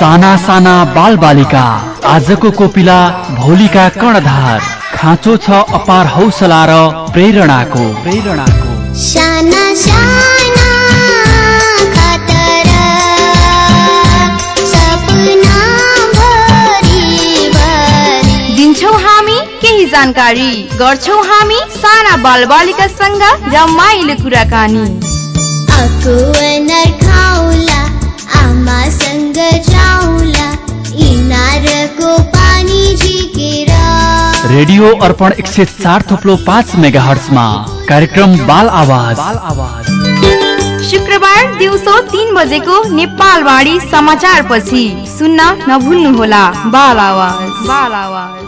साना साना बाल बालिका आजको कोपिला भोलिका कर्णधार खाँचो छ अपार हौसला र प्रेरणाको। प्रेरणाको। साना साना खतरा सपना भरि भरि दिन्छौ हामी केही जानकारी गर्छौ हामी साना बालबालिकासँग रमाइलो कुराकानी। रेडियो अर्पण एक सय चार थोप्लो पाँच मेगा हर्चमा कार्यक्रम बाल आवाज। बाल आवाज शुक्रबार दिउँसो तिन बजेको नेपालवाणी समाचार पछि सुन्न नभुल्नुहोला बाल आवाज। बाल आवाज।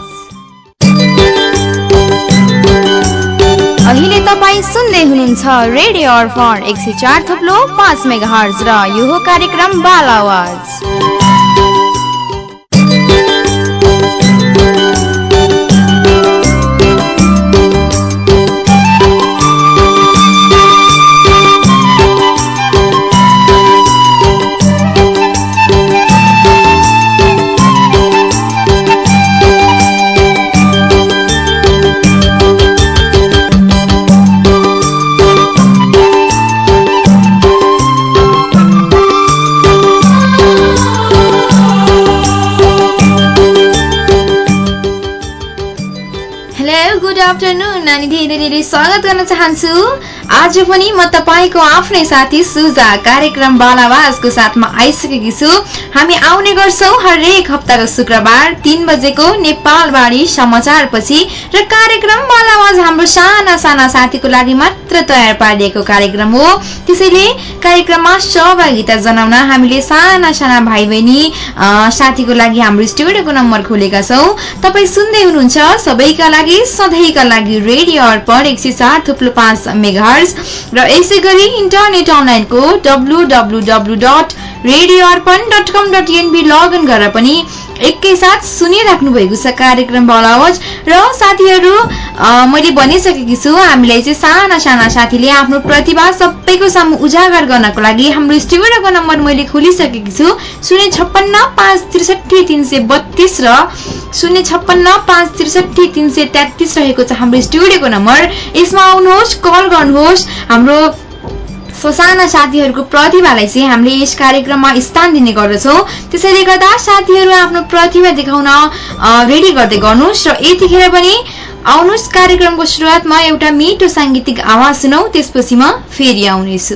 अहिले तपाईँ सुन्दै हुनुहुन्छ रेडियो अर्पण एक सय चार थुप्लो पाँच मेगा हर्ज र यो कार्यक्रम बाल आवाज। आफ्टरनुन अनि धेरै धेरै स्वागत गर्न चाहन्छु आज पनि म तपाईँको आफ्नै साथी सुजा कार्यक्रम बालावाजको साथमा आइसकेकी छु। हामी आउने गर्छौँ हरेक हप्ताको शुक्रबार तिन बजेको नेपालवाणी समाचार पछि र कार्यक्रम बालावाज हाम्रो साना साना साथीको लागि मात्र तयार पारिएको कार्यक्रम हो। त्यसैले कार्यक्रममा सहभागिता जनाउन हामीले साना साना भाइ बहिनी साथीको लागि हाम्रो स्टुडियोको नम्बर खोलेका छौँ। तपाईँ सुन्दै हुनुहुन्छ सबैका लागि सधैँका लागि रेडियो अर्पण एक सय चार थुप्लो पाँच र यसै गरी इन्टरनेट अनलाइनको W W W dot radio Arpan dot com dot NB login गरेर पनि एकैसाथ सुनिराख्नु भएको छ कार्यक्रम बलावज र साथीहरू मैले भनिसकेकी छु हामीलाई चाहिँ साना साना साथीले आफ्नो प्रतिभा सबैको सामु उजागर गर्नको लागि हाम्रो स्टुडियोको नम्बर मैले खोलिसकेकी छु शून्य छप्पन्न पाँच त्रिसठी तिन सय बत्तिस र शून्य छप्पन्न पाँच त्रिसठी तिन सय तेत्तिस रहेको छ हाम्रो स्टुडियोको नम्बर। यसमा आउनुहोस् कल गर्नुहोस् हाम्रो ससाना साथीहरूको प्रतिभालाई चाहिँ हामीले यस कार्यक्रममा स्थान दिने गर्दछौँ। त्यसैले गर्दा साथीहरू आफ्नो प्रतिभा देखाउन रेडी गर्दै गर्नुहोस् र यतिखेर पनि आउनुहोस् कार्यक्रमको सुरुवातमा एउटा मिठो साङ्गीतिक आवाज सुनौ त्यसपछि म फेरि आउनेछु।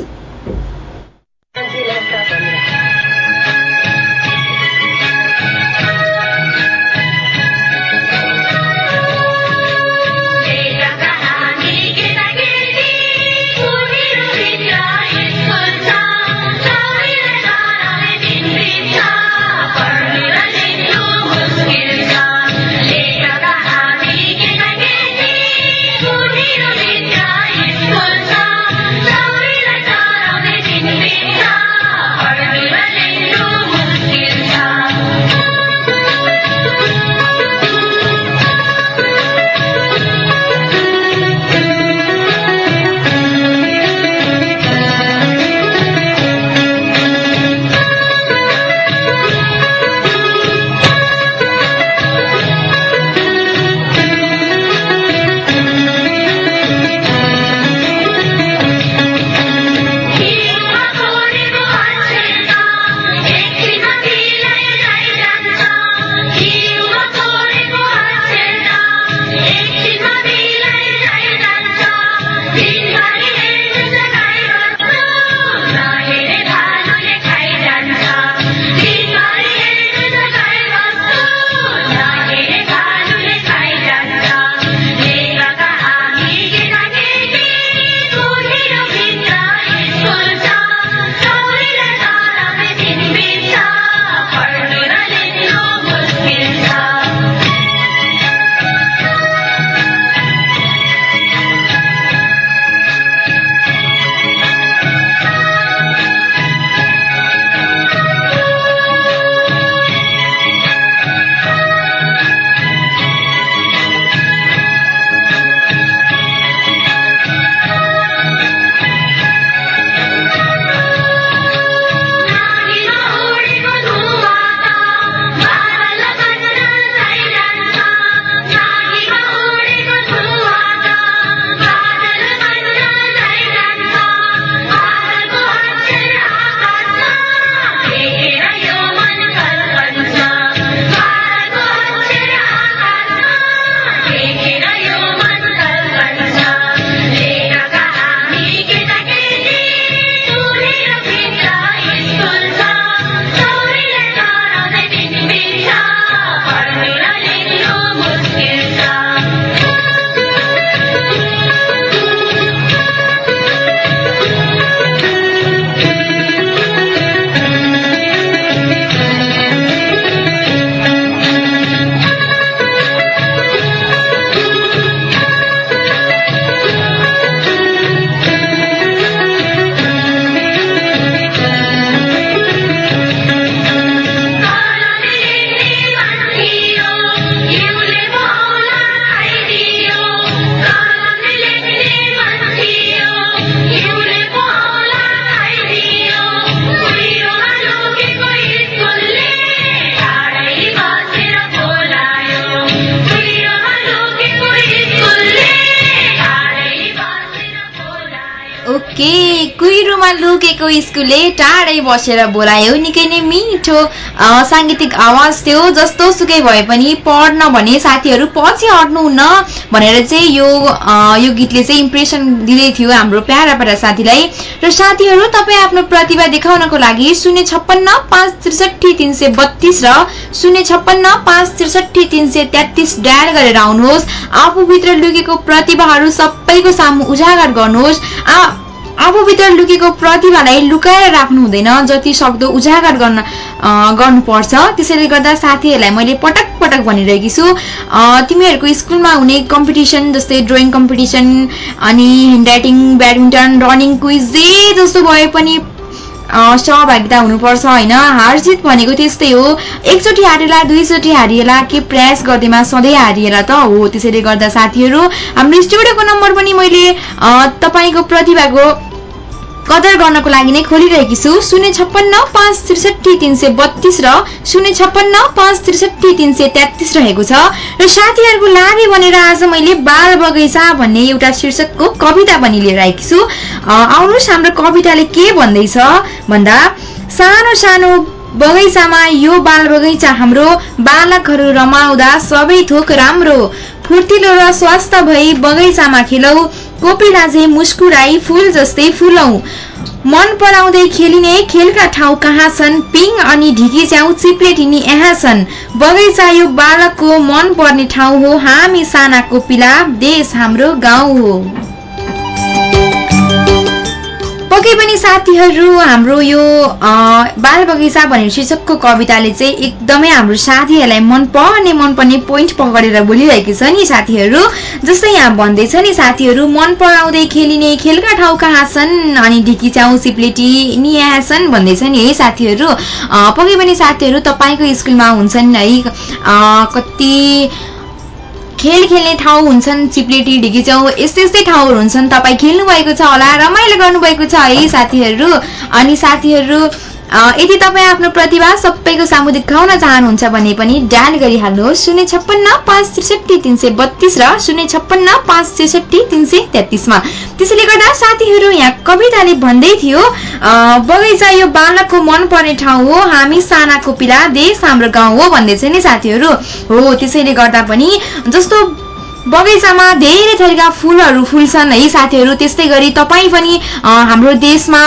कुहिरोमा लुकेको स्कुलले टाढै बसेर बोलायो। निकै नै मिठो साङ्गीतिक आवाज थियो। जस्तो सुकै भए पनि पढ्न भने साथीहरू पछि हट्नुहुन्न भनेर चाहिँ यो यो गीतले चाहिँ इम्प्रेसन दिँदै थियो हाम्रो प्यारा प्यारा साथीलाई। र साथीहरू तपाईँ आफ्नो प्रतिभा देखाउनको लागि शून्य छप्पन्न पाँच त्रिसठी तिन सय बत्तिस र शून्य छप्पन्न पाँच त्रिसठी तिन सय तेत्तिस डायल गरेर आउनुहोस्। आफूभित्र लुकेको प्रतिभाहरू सबैको सामु उजागर गर्नुहोस्। आ- आफूभित्र लुकेको प्रतिभालाई लुकाएर राख्नु हुँदैन जति सक्दो उजागर गर्न गर्नुपर्छ। त्यसैले गर्दा साथीहरूलाई मैले पटक पटक भनिरहेकी छु। तिमीहरूको स्कुलमा हुने कम्पिटिसन जस्तै ड्रइङ कम्पिटिसन अनि handwriting badminton running quiz जे जस्तो भए पनि सहभागिता हुनुपर्छ होइन? हार जित भनेको त्यस्तै हो। एकचोटि हारेला दुईचोटि हारिएला के प्रयास गर्दैमा सधैँ हारिएला त हो। त्यसैले गर्दा साथीहरू हाम्रो स्टुडियोको नम्बर पनि मैले तपाईँको प्रतिभाको कदर गर्नको लागि नै खोलिरहेकी छु। शून्य छप्पन्न पाँच त्रिसठी तिन सय बत्तिस र शून्य छप्पन्न पाँच त्रिसठी तिन सय तेत्तिस रहेको छ। र साथीहरूको लागि भनेर आज मैले बाल बगैँचा भन्ने एउटा शीर्षकको कविता पनि लिएर आएकी छु आउनुहोस् हाम्रो कविताले के भन्दैछ? भन्दा सानो सानो बगैँचामा यो बाल बगैँचा हाम्रो बालकहरू रमाउँदा सबै थोक राम्रो। फुर्तिलो र स्वस्थ भई बगैँचामा खेलौ। कोपिलाझे मुस्कुराई फुल जस्तै फुलौ। मन पराउँदै खेलिने खेलका ठाउँ कहाँ छन्? पिङ अनि ढिकी च्याउ चिप्लेटिनी यहाँ छन्। बगैँचा यो बालकको मन पर्ने ठाउँ हो। हामी साना कोपिला देश हाम्रो गाउँ हो। पक्कै पनि साथीहरू हाम्रो यो बाल बगैँचा भन्ने शीर्षकको कविताले चाहिँ एकदमै हाम्रो साथीहरूलाई मन पर्ने मन पर्ने पोइन्ट पक्रेर बोलिरहेको छ नि साथीहरू। जस्तै यहाँ भन्दैछ नि साथीहरू मन पराउँदै खेलिने खेलका ठाउँ कहाँ छन् अनि ढिकी च्याउ सिप्लेटी छन् भन्दैछ नि है साथीहरू। पक्कै पनि साथीहरू तपाईँको स्कुलमा हुन्छन् है कति खेल खेल्ने ठाउँ हुन्छन् चिप्लेटी ढिकीच्याउ यस्तै यस्तै ठाउँहरू हुन्छन्। तपाईँ खेल्नु भएको छ होला रमाइलो गर्नुभएको छ है साथीहरू। अनि साथीहरू यदि तपाईँ आफ्नो प्रतिभा सबैको सामु देखाउन चाहनुहुन्छ भने पनि डायल गरिहाल्नुहोस्। शून्य छप्पन्न पाँच त्रिसठी तिन सय बत्तिस र शून्य छप्पन्न पाँच त्रिसठी तिन सय तेत्तिसमा। त्यसैले गर्दा साथीहरू यहाँ कविताले भन्दै थियो बगैँचा यो बालकको मन पर्ने ठाउँ हो। हामी साना कोपिला देश हाम्रो गाउँ हो भन्दै छ नि साथीहरू। हो त्यसैले गर्दा पनि जस्तो बगैँचामा धेरै थरीका फुलहरू फुल्छन् है साथीहरू। त्यस्तै गरी तपाईँ पनि हाम्रो देशमा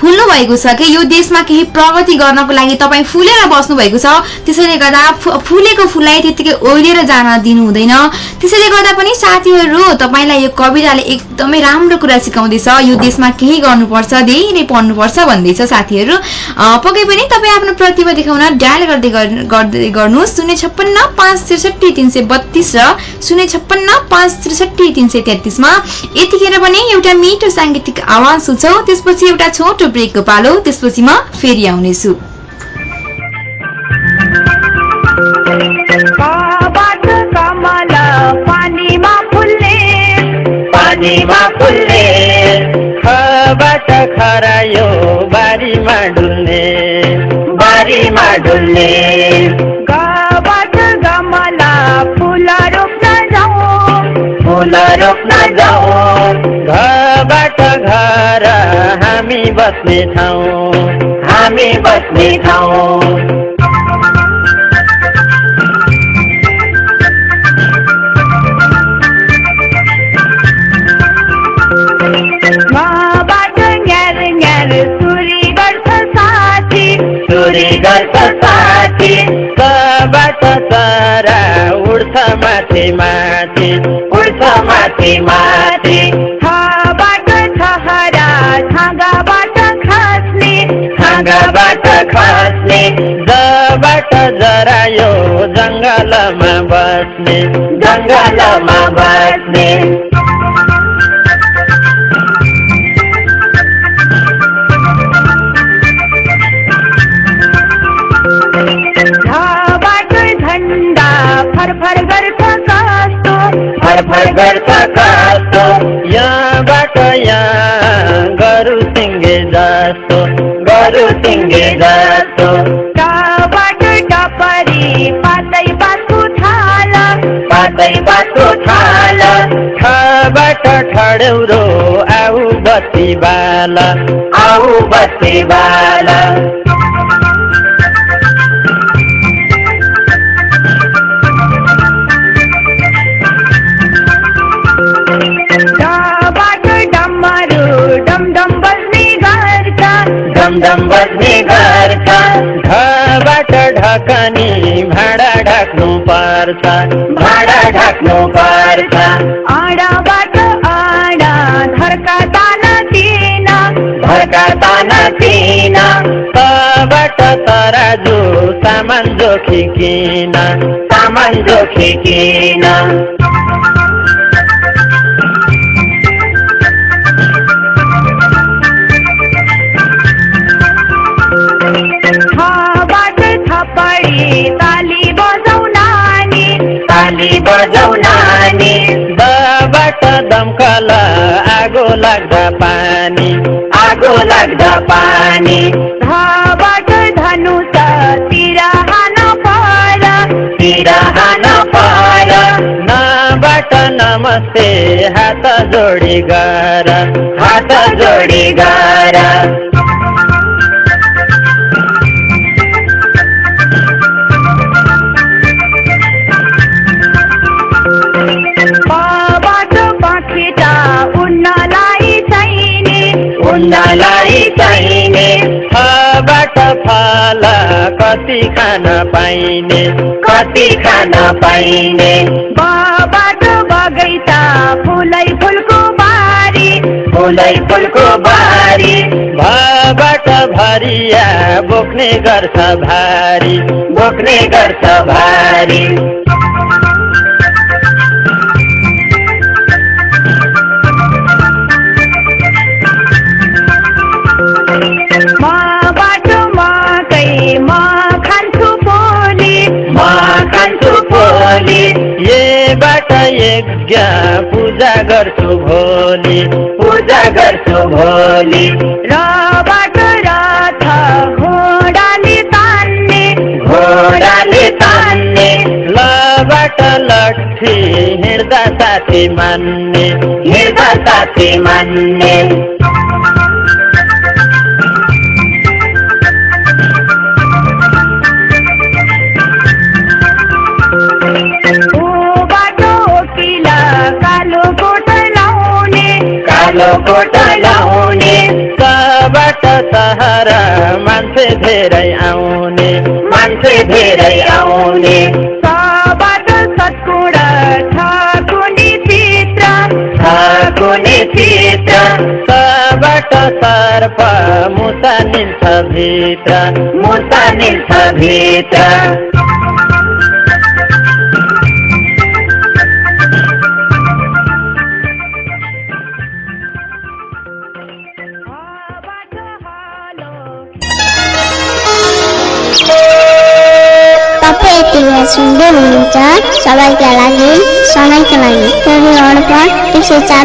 फुल्नु भएको छ कि? यो देशमा केही प्रगति गर्नको लागि तपाईँ फुलेर बस्नु भएको छ। त्यसैले गर्दा फुलेको फुललाई त्यत्तिकै ओइलेर जान दिनु हुँदैन। त्यसैले गर्दा पनि साथीहरू तपाईँलाई यो कविताले एकदमै राम्रो कुरा सिकाउँदैछ। यो देशमा केही गर्नुपर्छ धेरै पढ्नुपर्छ भन्दैछ साथीहरू। पक्कै पनि तपाईँ आफ्नो प्रतिभा देखाउन डायल गर्दै गर्दै गर्नुहोस्। शून्य छप्पन्न पाँच त्रिसठी तिन सय बत्तिस र शून्य छप्पन्न पाँच त्रिसठी तिन सय तेत्तिसमा। यतिखेर पनि एउटा मिठो साङ्गीतिक आवाज सुन्छौ। त्यसपछि एउटा छोटो ब्रेकको पालो त्यसपछि म फेरि आउनेछु। पानीमा फुल्ने खबाट खरायो बारीमा डुल्ने बारीमा डुल्ने। कबाट कमल फुल रोप्न जाउँ फुल रोप्न जाउँ। घरबाट घर हामी बस्ने ठाउँ। हामी बस्ने ठाउँ। गर्छ साथी। कबाट चरा उड्छ माथि माथि। उड्छ माथि माथि। छाँगाबाट खस्ने जबाट जरायो जङ्गलमा बस्ने जङ्गलमा बस्ने। फरफर गर्छ कस्तो फरफर गर्छ कस्तो यहाँबाट यहाँ गरु सिङ्गे जस्तो टाबाट टपरी पातै थाल। पातै थाल। ठडौरो आऊ बत्ती बाला। आऊ बत्ती बाला। डम बज्ने गर्छ घबाट ढकनी भाँडा ढाक्नु पर्छ भाँडा ढाक्नु पर्छ आडाबाट आडा धर्का तान। तिन घरका ताना। तिन तबाट तराजु सामान जोखी किन। सामान जोखी ताली बजाउनानी दबाट दमकल आगो लाग्दा पानी। आगो लाग्दा पानी। बाट धनुष तिर हान पर। तिर हान पर। नबाट नमस्ते हात जोडी गर। हात जोडी गर। कति खान पाइने? कति खान पाइने? बाट बगैँचा फुलै फुलको बारी। फुलै फुलको बारी। भबाट भरिया बोक्ने गर्छ भारी। बोक्ने गर्छ भारी। यज्ञ पूजा गर्छु भोलि। पूजा गर्छु भोलि। र बाट रथ घोडाले तान्ने घोडाले तान्ने लबाट लट्ठी हिँड्दा साथी मान्ने हिँड्दा साथी मान्ने। कालो कोट लाउने सबाट सहर मान्छे धेरै आउने मान्छे धेरै आउने। बाट सत्कुड ठकुनी चित्र कुनै चित्र सबाट सर्प मुसा निल्छ भित्र। मुसा निल्छ भित्र। बेला सुन्दै हुनुहुन्छ सबैका लागि सधैँका लागि एक सय चार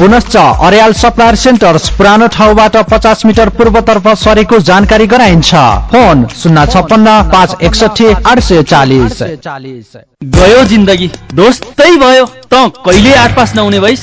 पुनश्च अर्याल सप्लायर सेन्टर्स पुरानो ठाउँबाट पचास मिटर पूर्वतर्फ सरेको जानकारी गराइन्छ। फोन शून्य छप्पन्न पाँच एकसठी आठ सय चालिस। गयो जिन्दगी। दोस्तै भयो। त कहिले आठ पास नहुने भइस?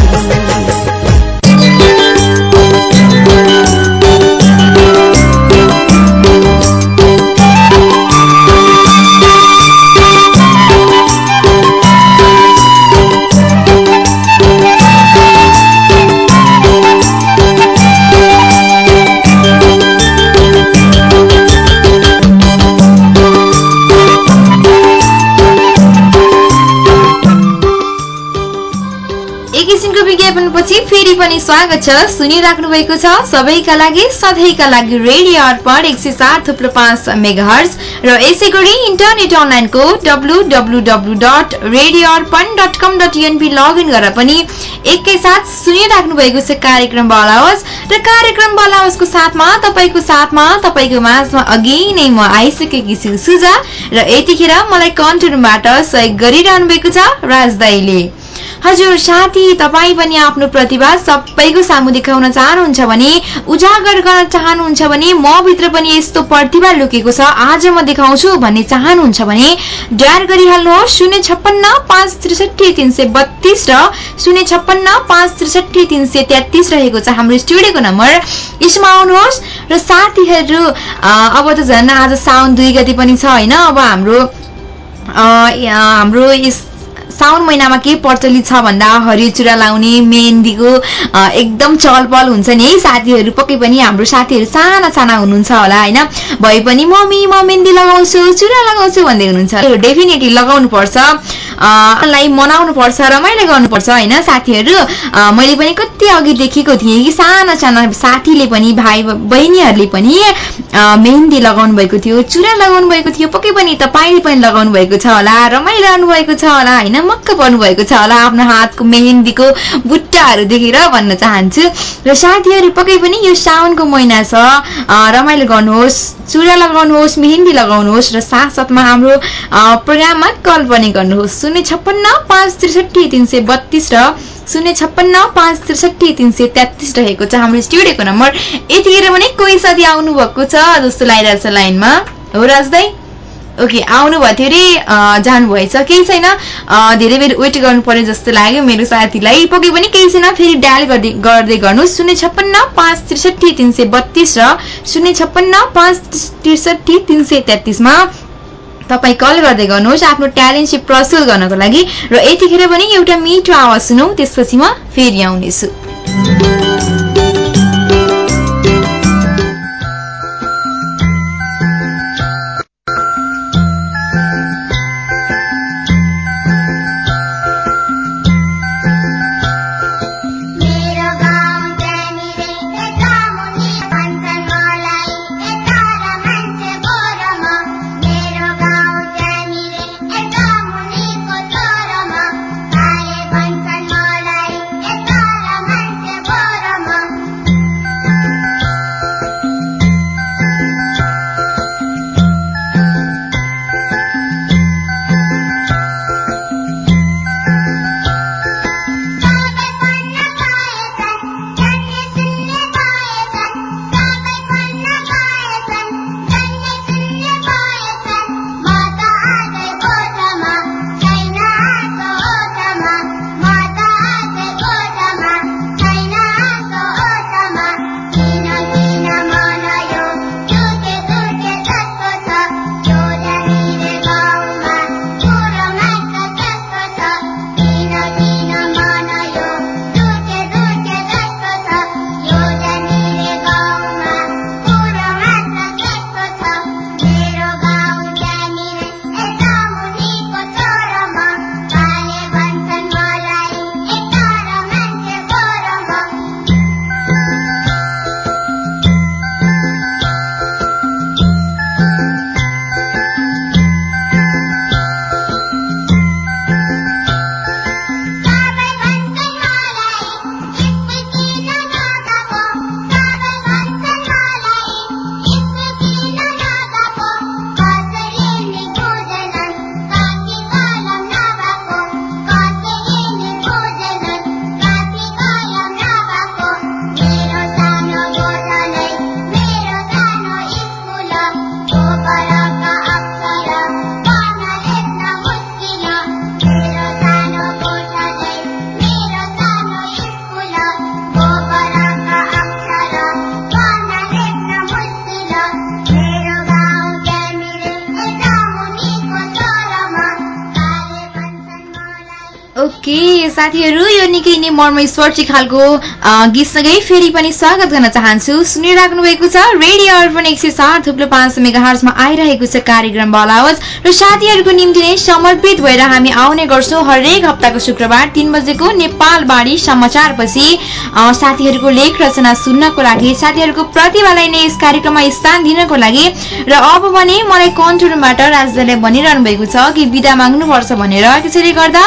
फेरि पनि स्वागत छ। सुनिराख्नु भएको छ। सबैका लागि सधैँका लागि रेडियो अर्पण एक सय सात थुप्रो पाँच मेगाहर्ज र यसै गरी इन्टरनेट अनलाइनको W W W dot radio Arpan dot com dot NP login गरेर पनि एकैसाथ सुनिराख्नु भएको छ कार्यक्रम बलावज र कार्यक्रम बलावजको साथमा तपाईँको साथमा तपाईँको माझमा अघि नै म आइसकेकी छु सुजा। र यतिखेर मलाई कन्ट्रोलबाट सहयोग गरिरहनु भएको छ राजदाईले। हजुर साथी तपाईँ पनि आफ्नो प्रतिभा सबैको सामु देखाउन चाहनुहुन्छ भने उजागर गर्न चाहनुहुन्छ भने म भित्र पनि यस्तो प्रतिभा लुकेको छ आज म देखाउँछु भन्ने चाहनुहुन्छ भने डायल गरिहाल्नुहोस् शून्य छप्पन्न पाँच त्रिसठी तिन सय बत्तिस र शून्य छप्पन्न पाँच त्रिसठी तिन सय तेत्तिस रहेको छ हाम्रो स्टुडियोको नम्बर। यसमा आउनुहोस् र साथीहरू अब त झन् आज साउन दुई गति पनि छ होइन? अब हाम्रो हाम्रो यस साउन महिनामा के प्रचलित छ भन्दा हरियो चुरा लाउने मेहन्दीको एकदम चहलपहल हुन्छ नि। है साथीहरू पक्कै पनि हाम्रो साथीहरू साना साना हुनुहुन्छ होला होइन? भए पनि मम्मी म मेहन्दी लगाउँछु चुरा लगाउँछु भन्दै हुनुहुन्छ। डेफिनेटली लगाउनु पर्छ लाई मनाउनु पर्छ रमाइलो गर्नुपर्छ होइन? साथीहरू मैले पनि कति अघि देखेको थिएँ कि साना साना साथीले पनि भाइ बहिनीहरूले पनि मेहन्दी लगाउनु भएको थियो चुरा लगाउनु भएको थियो पक्कै पनि तपाईँले पनि लगाउनु भएको छ होला रमाइरहनु भएको छ होला होइन? मक्क पर्नु भएको छ होला आफ्नो हातको मेहेन्दीको बुट्टाहरू देखेर भन्न चाहन्छु। र साथीहरू पक्कै पनि यो साउनको महिना छ। रमाइलो गर्नुहोस् चुरा लगाउनुहोस् मेहेन्दी लगाउनुहोस् र साथसाथमा हाम्रो प्रोग्राममा कल पनि गर्नुहोस्। शून्य छप्पन्न पाँच त्रिसठी तिन सय बत्तिस र शून्य छप्पन्न पाँच त्रिसठी तिन सय तेत्तिस रहेको छ हाम्रो स्टुडियोको नम्बर। यतिखेर पनि कोही साथी आउनु भएको छ जस्तो लागिरहेको छ लाइनमा? हो राजदाई ओके आउनुभएको थियो अरे जानुभएछ। केही छैन? धेरै बेर वेट गर्नु पर्यो जस्तो लाग्यो। मेरो साथीलाई पक्कै पनि केही छैन। फेरि डायल गर्दै गर्दै गर्नुहोस्। शून्य छप्पन्न पाँच त्रिसठी तिन सय बत्तिस र शून्य छप्पन्न पाँच त्रिसठी तिन सय तेत्तिसमा तपाईँ कल गर्दै गर्नुहोस् आफ्नो ट्यालेन्ट चाहिँ प्रस्तुत गर्नको लागि र यतिखेर पनि एउटा मिठो आवाज सुनौ त्यसपछि म फेरि आउनेछु। साथीहरू यो निकै नै मर्मस्पर्शी खालको गीतसँगै फेरि पनि स्वागत गर्न चाहन्छु। सुनिराख्नु भएको छ रेडियो अर्पण एक सय सात थुप्रो पाँच मेगाहर्जमा आइरहेको छ कार्यक्रम बलावत र साथीहरूको निम्ति नै समर्पित भएर हामी आउने गर्छौँ हरेक हप्ताको शुक्रबार तिन बजेको नेपाल बाढी समाचारपछि। साथीहरूको लेख रचना सुन्नको लागि साथीहरूको प्रतिभालाई नै यस कार्यक्रममा स्थान दिनको लागि। र अब भने मलाई कन्ट्रोलबाट राजदाले भनिरहनु भएको छ कि बिदा माग्नुपर्छ भनेर। त्यसैले गर्दा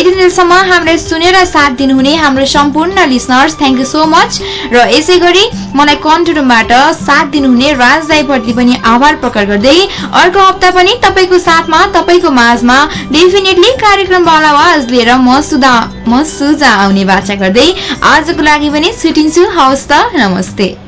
यति दिनसम्म हामीलाई सुनेर साथ दिनुहुने हाम्रो सम्पूर्ण listeners thank you so much र यसै गरी मलाई कन्ट्रोलबाट साथ दिनुहुने राजदाईप्रति पनि आभार प्रकट गर्दै अर्को हप्ता पनि तपाईँको साथमा तपाईँको माझमा डेफिनेटली कार्यक्रम आवाज लिएर म सुधा म सुजा आउने बाचा गर्दै आजको लागि पनि छुटिन्छु हवस् त नमस्ते।